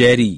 ശരി